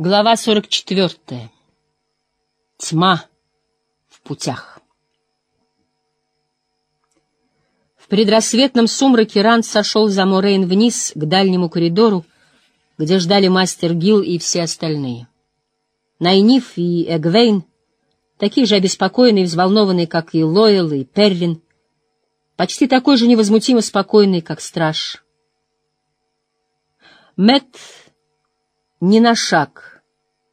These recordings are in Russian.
Глава 44. Тьма в путях. В предрассветном сумраке Ранд сошел за Морейн вниз к дальнему коридору, где ждали мастер Гил и все остальные. Найниф и Эгвейн, такие же обеспокоенные и взволнованные, как и Лойл и Перлин, почти такой же невозмутимо спокойный, как страж. Мэтт ни на шаг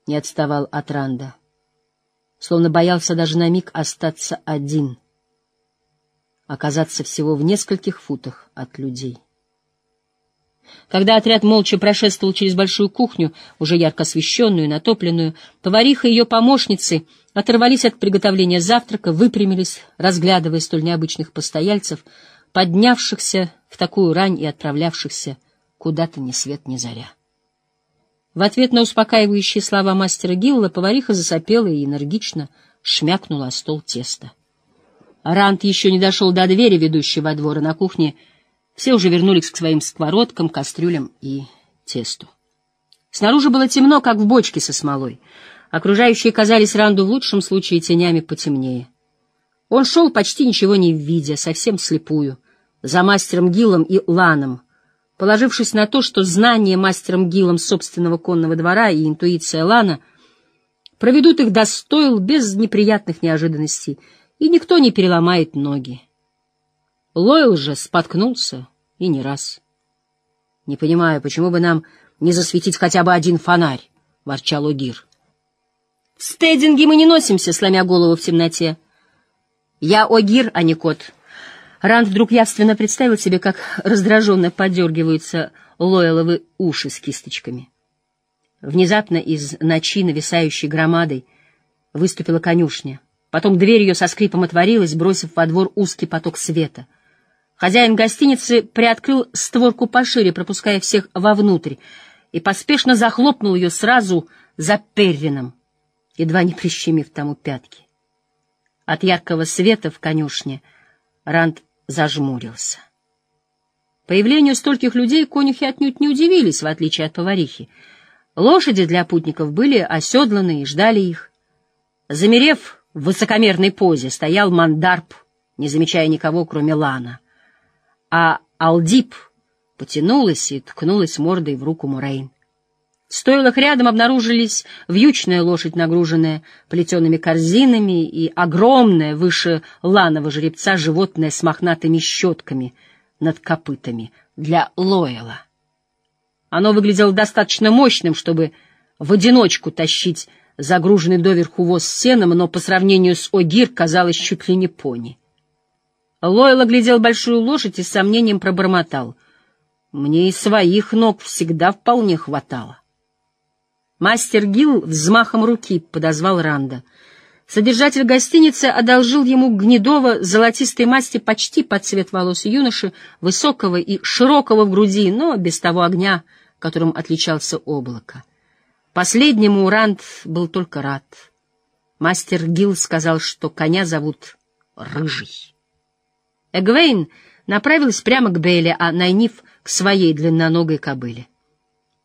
не отставал от Ранда, словно боялся даже на миг остаться один, оказаться всего в нескольких футах от людей. Когда отряд молча прошествовал через большую кухню, уже ярко освещенную, натопленную, повариха и ее помощницы оторвались от приготовления завтрака, выпрямились, разглядывая столь необычных постояльцев, поднявшихся в такую рань и отправлявшихся куда-то ни свет ни заря. В ответ на успокаивающие слова мастера Гилла повариха засопела и энергично шмякнула о стол тесто. Рант еще не дошел до двери, ведущей во двор, и на кухне все уже вернулись к своим сковородкам, кастрюлям и тесту. Снаружи было темно, как в бочке со смолой. Окружающие казались Ранду в лучшем случае тенями потемнее. Он шел почти ничего не видя, совсем слепую, за мастером Гиллом и Ланом, положившись на то, что знание мастером Гилом собственного конного двора и интуиция Лана проведут их до стоил без неприятных неожиданностей, и никто не переломает ноги. Лойл же споткнулся, и не раз. — Не понимаю, почему бы нам не засветить хотя бы один фонарь? — ворчал Огир. — В стединге мы не носимся, сломя голову в темноте. — Я Огир, а не кот, Ранд вдруг явственно представил себе, как раздраженно подергиваются Лойловы уши с кисточками. Внезапно из ночи, нависающей громадой, выступила конюшня. Потом дверь ее со скрипом отворилась, бросив во двор узкий поток света. Хозяин гостиницы приоткрыл створку пошире, пропуская всех вовнутрь, и поспешно захлопнул ее сразу за Перрином, едва не прищемив тому пятки. От яркого света в конюшне Ранд зажмурился. Появлению стольких людей конюхи отнюдь не удивились, в отличие от поварихи. Лошади для путников были оседланы и ждали их. Замерев в высокомерной позе, стоял мандарп, не замечая никого, кроме Лана. А Алдип потянулась и ткнулась мордой в руку Мурейн. В стойлах рядом обнаружились вьючная лошадь, нагруженная плетеными корзинами, и огромное, выше ланого жеребца, животное с мохнатыми щетками над копытами для Лоэла. Оно выглядело достаточно мощным, чтобы в одиночку тащить загруженный доверху воз сеном, но по сравнению с Огир казалось чуть ли не пони. Лойл оглядел большую лошадь и с сомнением пробормотал. «Мне и своих ног всегда вполне хватало». Мастер Гил взмахом руки подозвал Ранда. Содержатель гостиницы одолжил ему гнедого золотистой масти почти под цвет волос юноши, высокого и широкого в груди, но без того огня, которым отличался облако. Последнему Ранд был только рад. Мастер Гил сказал, что коня зовут Рыжий. Эгвейн направилась прямо к Бейле, а Найниф — к своей длинноногой кобыле.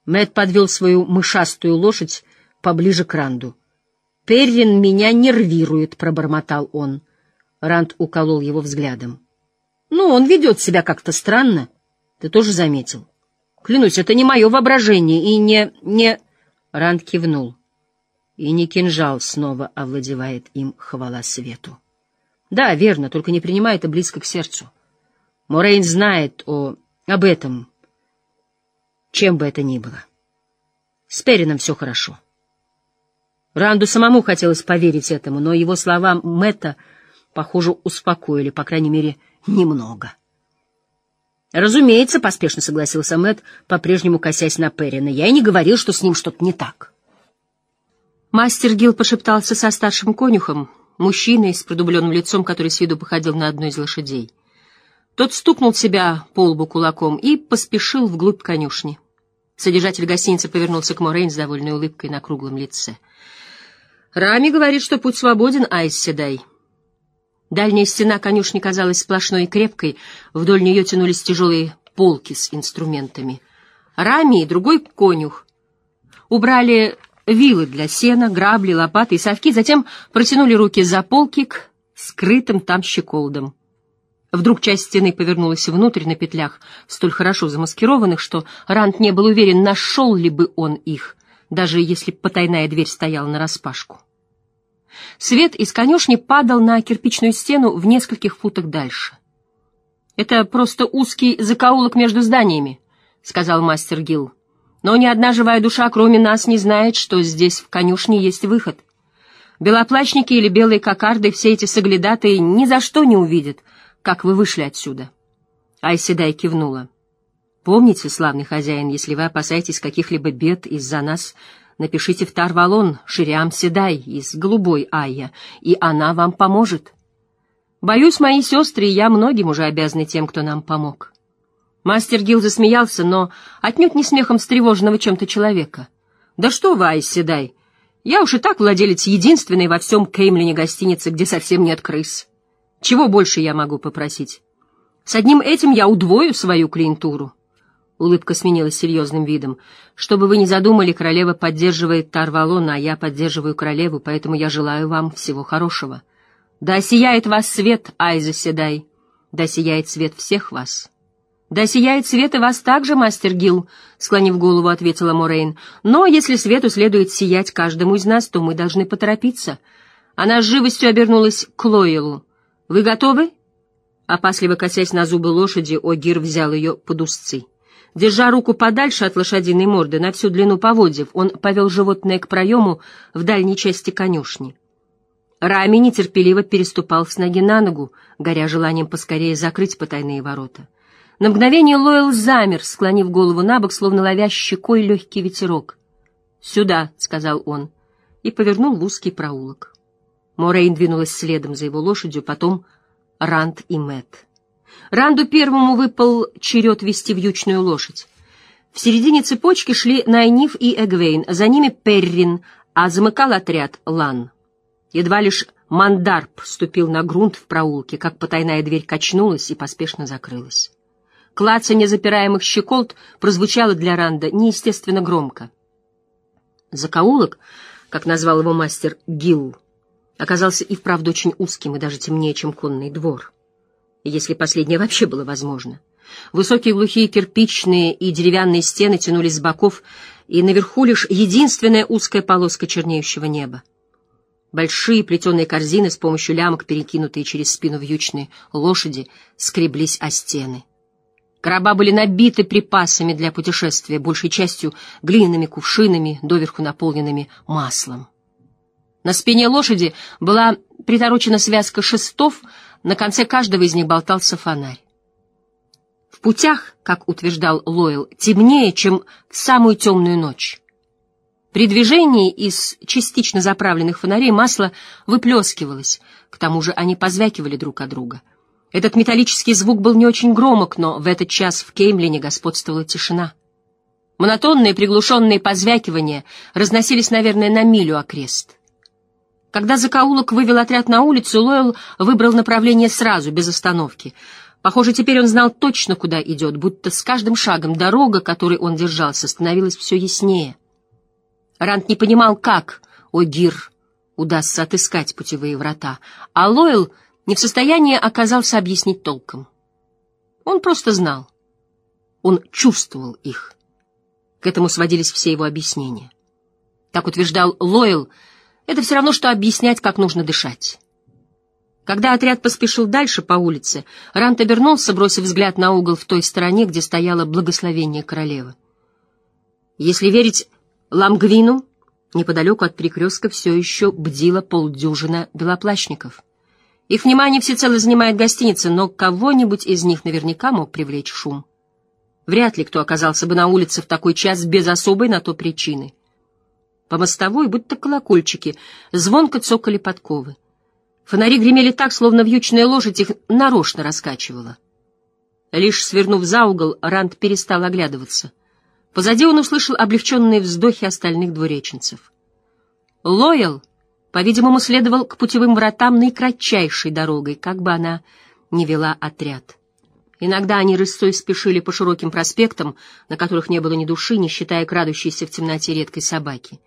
Мэт подвел свою мышастую лошадь поближе к Ранду. «Перрин меня нервирует», — пробормотал он. Ранд уколол его взглядом. «Ну, он ведет себя как-то странно. Ты тоже заметил?» «Клянусь, это не мое воображение и не... не...» Ранд кивнул. И не кинжал снова овладевает им хвала свету. «Да, верно, только не принимай это близко к сердцу. Морейн знает о... об этом, чем бы это ни было. С Перином все хорошо. Ранду самому хотелось поверить этому, но его слова Мэтта, похоже, успокоили, по крайней мере, немного. «Разумеется», — поспешно согласился Мэтт, по-прежнему косясь на Перина. «Я и не говорил, что с ним что-то не так». Мастер Гил пошептался со старшим конюхом, мужчиной с продубленным лицом, который с виду походил на одну из лошадей. Тот стукнул себя по лбу кулаком и поспешил вглубь конюшни. Содержатель гостиницы повернулся к Морейн с довольной улыбкой на круглом лице. «Рами говорит, что путь свободен, Айс Седай». Дальняя стена конюшни казалась сплошной и крепкой, вдоль нее тянулись тяжелые полки с инструментами. Рами и другой конюх убрали вилы для сена, грабли, лопаты и совки, затем протянули руки за полки к скрытым там щеколдам. Вдруг часть стены повернулась внутрь на петлях, столь хорошо замаскированных, что Рант не был уверен, нашел ли бы он их, даже если потайная дверь стояла нараспашку. Свет из конюшни падал на кирпичную стену в нескольких футах дальше. «Это просто узкий закоулок между зданиями», — сказал мастер Гилл. «Но ни одна живая душа, кроме нас, не знает, что здесь в конюшне есть выход. Белоплачники или белые кокарды, все эти соглядатые ни за что не увидят, как вы вышли отсюда». Айседай кивнула. «Помните, славный хозяин, если вы опасаетесь каких-либо бед из-за нас, напишите в Тарвалон Шириам Седай из голубой Айя, и она вам поможет. Боюсь, мои сестры и я многим уже обязаны тем, кто нам помог. Мастер Гил засмеялся, но отнюдь не смехом встревоженного чем-то человека. «Да что вы, Айс Седай, я уж и так владелец единственной во всем Кеймлине гостиницы, где совсем нет крыс. Чего больше я могу попросить? С одним этим я удвою свою клиентуру». Улыбка сменилась серьезным видом. «Чтобы вы не задумали, королева поддерживает Тарвалона, а я поддерживаю королеву, поэтому я желаю вам всего хорошего. Да сияет вас свет, Айза Седай, да сияет свет всех вас». «Да сияет свет и вас также, мастер Гил», — склонив голову, ответила Морейн. «Но если свету следует сиять каждому из нас, то мы должны поторопиться». Она с живостью обернулась к Лойлу. «Вы готовы?» Опасливо косясь на зубы лошади, Огир взял ее под узцы. Держа руку подальше от лошадиной морды на всю длину поводьев, он повел животное к проему в дальней части конюшни. Рами нетерпеливо переступал с ноги на ногу, горя желанием поскорее закрыть потайные ворота. На мгновение Лойл замер, склонив голову на бок, словно ловя щекой легкий ветерок. «Сюда», — сказал он, и повернул в узкий проулок. Морейн двинулась следом за его лошадью, потом Ранд и Мэтт. Ранду первому выпал черед вести вьючную лошадь. В середине цепочки шли Найниф и Эгвейн, за ними Перрин, а замыкал отряд Лан. Едва лишь Мандарп ступил на грунт в проулке, как потайная дверь качнулась и поспешно закрылась. Клацанье запираемых щеколд прозвучало для Ранда неестественно громко. Закоулок, как назвал его мастер Гилл, оказался и вправду очень узким и даже темнее, чем конный двор если последнее вообще было возможно. Высокие глухие кирпичные и деревянные стены тянулись с боков, и наверху лишь единственная узкая полоска чернеющего неба. Большие плетеные корзины с помощью лямок, перекинутые через спину вьючной лошади, скреблись о стены. Короба были набиты припасами для путешествия, большей частью глиняными кувшинами, доверху наполненными маслом. На спине лошади была приторочена связка шестов, на конце каждого из них болтался фонарь. В путях, как утверждал Лойл, темнее, чем в самую темную ночь. При движении из частично заправленных фонарей масло выплескивалось, к тому же они позвякивали друг от друга. Этот металлический звук был не очень громок, но в этот час в Кеймлине господствовала тишина. Монотонные приглушенные позвякивания разносились, наверное, на милю окрест. Когда закоулок вывел отряд на улицу, Лойл выбрал направление сразу, без остановки. Похоже, теперь он знал точно, куда идет, будто с каждым шагом дорога, которой он держался, становилась все яснее. Рант не понимал, как Огир удастся отыскать путевые врата, а Лойл не в состоянии оказался объяснить толком. Он просто знал. Он чувствовал их. К этому сводились все его объяснения. Так утверждал Лойл — это все равно, что объяснять, как нужно дышать. Когда отряд поспешил дальше по улице, Рант обернулся, бросив взгляд на угол в той стороне, где стояло благословение королевы. Если верить Ламгвину, неподалеку от перекрестка все еще бдила полдюжина белоплащников. Их внимание всецело занимает гостиница, но кого-нибудь из них наверняка мог привлечь шум. Вряд ли кто оказался бы на улице в такой час без особой на то причины — по мостовой, будто колокольчики, звонко цокали подковы. Фонари гремели так, словно вьючная лошадь их нарочно раскачивала. Лишь свернув за угол, Ранд перестал оглядываться. Позади он услышал облегченные вздохи остальных двуреченцев. Лоял, по-видимому, следовал к путевым вратам наикратчайшей дорогой, как бы она ни вела отряд. Иногда они рысцой спешили по широким проспектам, на которых не было ни души, не считая крадущейся в темноте редкой собаки.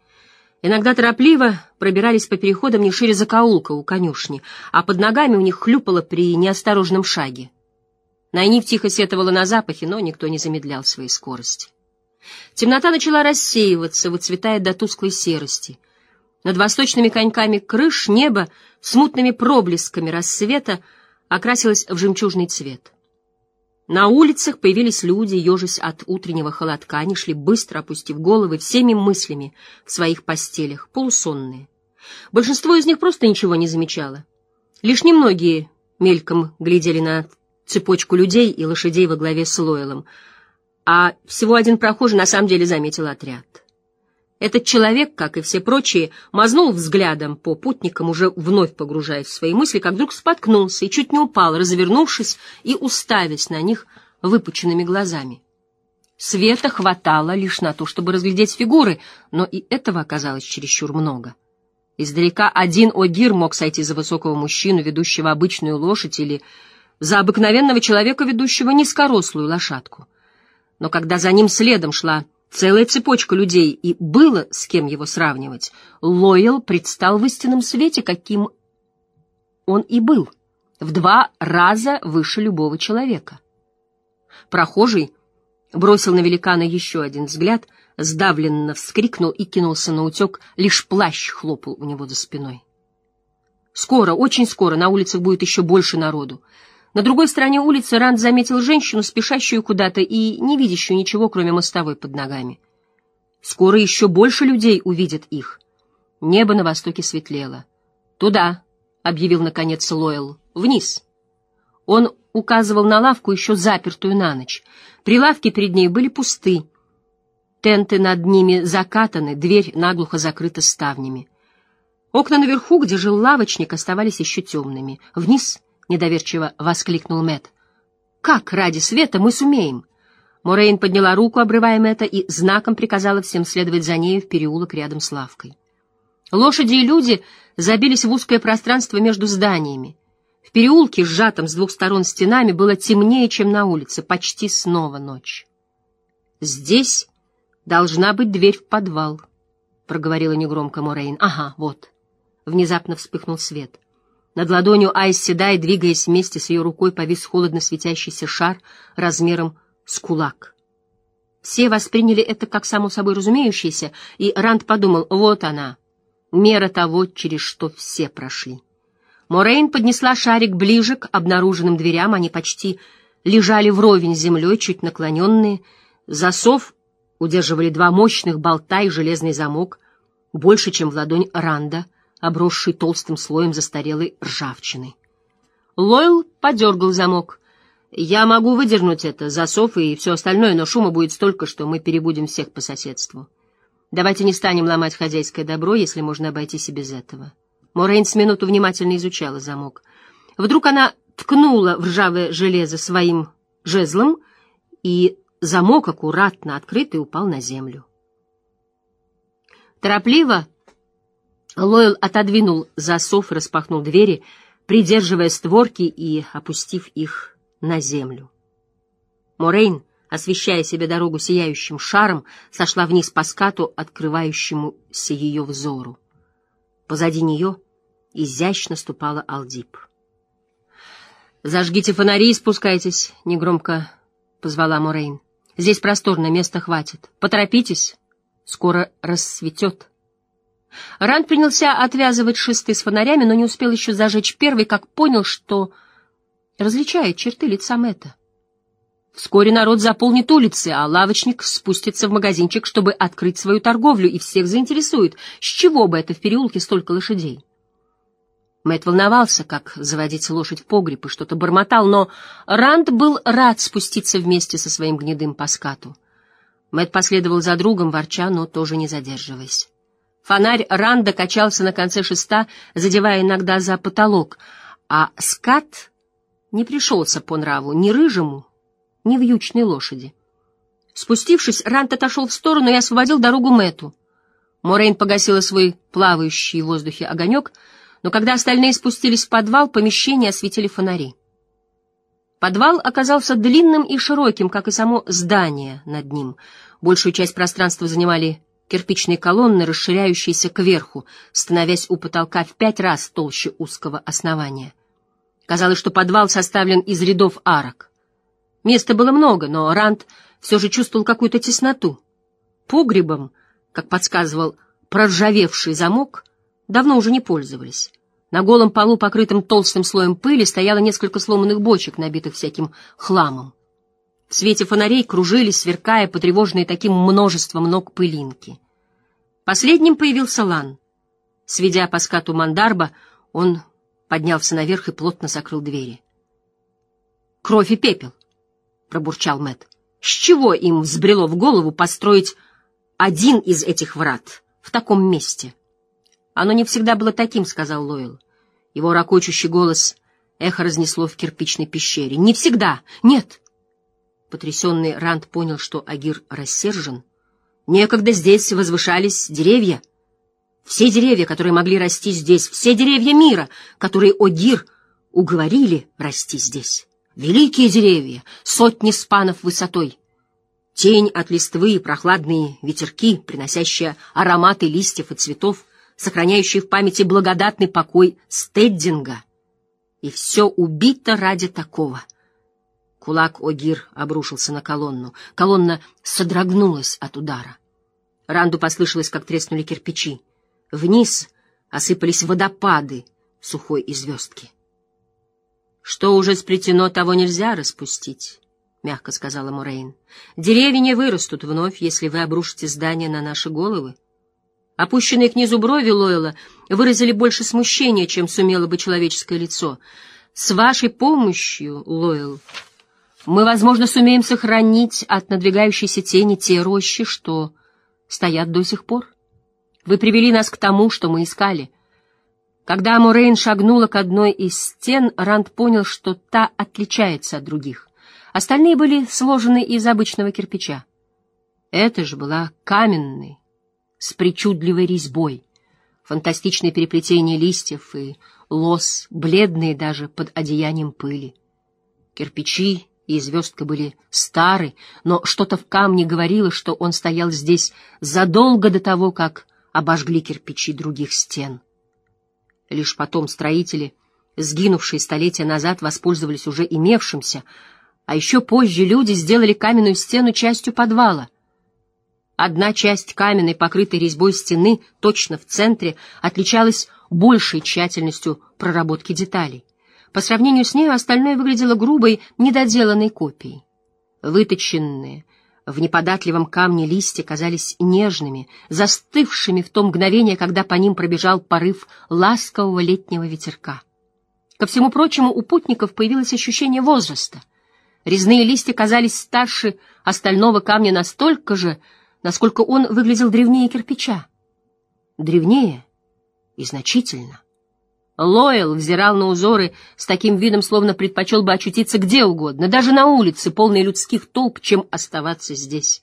Иногда торопливо пробирались по переходам не шире закоулка у конюшни, а под ногами у них хлюпало при неосторожном шаге. Найниф тихо сетовала на запахи, но никто не замедлял своей скорости. Темнота начала рассеиваться, выцветая до тусклой серости. Над восточными коньками крыш небо с мутными проблесками рассвета окрасилось в жемчужный цвет. На улицах появились люди, ежась от утреннего холодка, они шли быстро, опустив головы всеми мыслями в своих постелях, полусонные. Большинство из них просто ничего не замечало. Лишь немногие мельком глядели на цепочку людей и лошадей во главе с Лойлом, а всего один прохожий на самом деле заметил отряд. Этот человек, как и все прочие, мазнул взглядом по путникам, уже вновь погружаясь в свои мысли, как вдруг споткнулся и чуть не упал, развернувшись и уставясь на них выпученными глазами. Света хватало лишь на то, чтобы разглядеть фигуры, но и этого оказалось чересчур много. Издалека один Огир мог сойти за высокого мужчину, ведущего обычную лошадь, или за обыкновенного человека, ведущего низкорослую лошадку. Но когда за ним следом шла целая цепочка людей, и было с кем его сравнивать. Лойл предстал в истинном свете, каким он и был, в два раза выше любого человека. Прохожий бросил на великана еще один взгляд, сдавленно вскрикнул и кинулся на утек, лишь плащ хлопал у него за спиной. Скоро, очень скоро на улицах будет еще больше народу. На другой стороне улицы Ранд заметил женщину, спешащую куда-то и не видящую ничего, кроме мостовой под ногами. Скоро еще больше людей увидят их. Небо на востоке светлело. «Туда», — объявил наконец Лойл, — «вниз». Он указывал на лавку, еще запертую на ночь. Прилавки перед ней были пусты. Тенты над ними закатаны, дверь наглухо закрыта ставнями. Окна наверху, где жил лавочник, оставались еще темными. Вниз —— недоверчиво воскликнул Мэт. «Как ради света мы сумеем?» Морейн подняла руку, обрывая Мэтта, и знаком приказала всем следовать за нею в переулок рядом с лавкой. Лошади и люди забились в узкое пространство между зданиями. В переулке, сжатом с двух сторон стенами, было темнее, чем на улице, почти снова ночь. «Здесь должна быть дверь в подвал», — проговорила негромко Морейн. «Ага, вот». Внезапно вспыхнул свет. Над ладонью Айс Седай, двигаясь вместе с ее рукой, повис холодно светящийся шар размером с кулак. Все восприняли это как само собой разумеющееся, и Ранд подумал, вот она, мера того, через что все прошли. Морейн поднесла шарик ближе к обнаруженным дверям, они почти лежали вровень с землей, чуть наклоненные. Засов удерживали два мощных болта и железный замок, больше, чем в ладонь Ранда — обросший толстым слоем застарелой ржавчины. Лойл подергал замок. «Я могу выдернуть это, засов и все остальное, но шума будет столько, что мы перебудем всех по соседству. Давайте не станем ломать хозяйское добро, если можно обойтись и без этого». Морейн с минуту внимательно изучала замок. Вдруг она ткнула в ржавое железо своим жезлом, и замок, аккуратно открытый, упал на землю. Торопливо Лойл отодвинул засов и распахнул двери, придерживая створки и опустив их на землю. Морейн, освещая себе дорогу сияющим шаром, сошла вниз по скату, открывающемуся ее взору. Позади нее изящно ступала Алдип. «Зажгите фонари и спускайтесь», — негромко позвала Морейн. «Здесь просторно, места хватит. Поторопитесь, скоро рассветет». Ранд принялся отвязывать шесты с фонарями, но не успел еще зажечь первый, как понял, что различает черты лица Мэтта. Вскоре народ заполнит улицы, а лавочник спустится в магазинчик, чтобы открыть свою торговлю, и всех заинтересует, с чего бы это в переулке столько лошадей. Мэтт волновался, как заводить лошадь в погреб, и что-то бормотал, но Ранд был рад спуститься вместе со своим гнедым по скату. Мэтт последовал за другом, ворча, но тоже не задерживаясь. Фонарь Ранда качался на конце шеста, задевая иногда за потолок, а скат не пришелся по нраву ни рыжему, ни вьючной лошади. Спустившись, Ранд отошел в сторону и освободил дорогу Мэту. Морейн погасила свой плавающий в воздухе огонек, но когда остальные спустились в подвал, помещение осветили фонари. Подвал оказался длинным и широким, как и само здание над ним. Большую часть пространства занимали кирпичные колонны, расширяющиеся кверху, становясь у потолка в пять раз толще узкого основания. Казалось, что подвал составлен из рядов арок. Места было много, но Ранд все же чувствовал какую-то тесноту. Погребом, как подсказывал проржавевший замок, давно уже не пользовались. На голом полу, покрытом толстым слоем пыли, стояло несколько сломанных бочек, набитых всяким хламом. В свете фонарей кружились, сверкая, потревоженные таким множеством ног пылинки. Последним появился Лан. Сведя по скату мандарба, он поднялся наверх и плотно закрыл двери. «Кровь и пепел!» — пробурчал Мэт. «С чего им взбрело в голову построить один из этих врат в таком месте?» «Оно не всегда было таким», — сказал Лойл. Его ракочущий голос эхо разнесло в кирпичной пещере. «Не всегда! Нет!» Потрясенный Ранд понял, что Агир рассержен. Некогда здесь возвышались деревья. Все деревья, которые могли расти здесь, все деревья мира, которые Огир уговорили расти здесь. Великие деревья, сотни спанов высотой. Тень от листвы и прохладные ветерки, приносящие ароматы листьев и цветов — сохраняющий в памяти благодатный покой Стеддинга. И все убито ради такого. Кулак Огир обрушился на колонну. Колонна содрогнулась от удара. Ранду послышалось, как треснули кирпичи. Вниз осыпались водопады сухой и звездки. «Что уже сплетено, того нельзя распустить», — мягко сказала Мурейн. «Деревья не вырастут вновь, если вы обрушите здание на наши головы. Опущенные к низу брови Лойла выразили больше смущения, чем сумело бы человеческое лицо. «С вашей помощью, Лойл, мы, возможно, сумеем сохранить от надвигающейся тени те рощи, что стоят до сих пор. Вы привели нас к тому, что мы искали». Когда Морейн шагнула к одной из стен, Ранд понял, что та отличается от других. Остальные были сложены из обычного кирпича. Это же была каменной, с причудливой резьбой, фантастичное переплетение листьев и лос, бледные даже под одеянием пыли. Кирпичи и звездка были стары, но что-то в камне говорило, что он стоял здесь задолго до того, как обожгли кирпичи других стен. Лишь потом строители, сгинувшие столетия назад, воспользовались уже имевшимся, а еще позже люди сделали каменную стену частью подвала. Одна часть каменной, покрытой резьбой стены, точно в центре, отличалась большей тщательностью проработки деталей. По сравнению с нею остальное выглядело грубой, недоделанной копией. Выточенные в неподатливом камне листья казались нежными, застывшими в то мгновение, когда по ним пробежал порыв ласкового летнего ветерка. Ко всему прочему, у путников появилось ощущение возраста. Резные листья казались старше остального камня настолько же, насколько он выглядел древнее кирпича. Древнее и значительно. Лойл взирал на узоры с таким видом, словно предпочел бы очутиться где угодно, даже на улице, полной людских толп, чем оставаться здесь.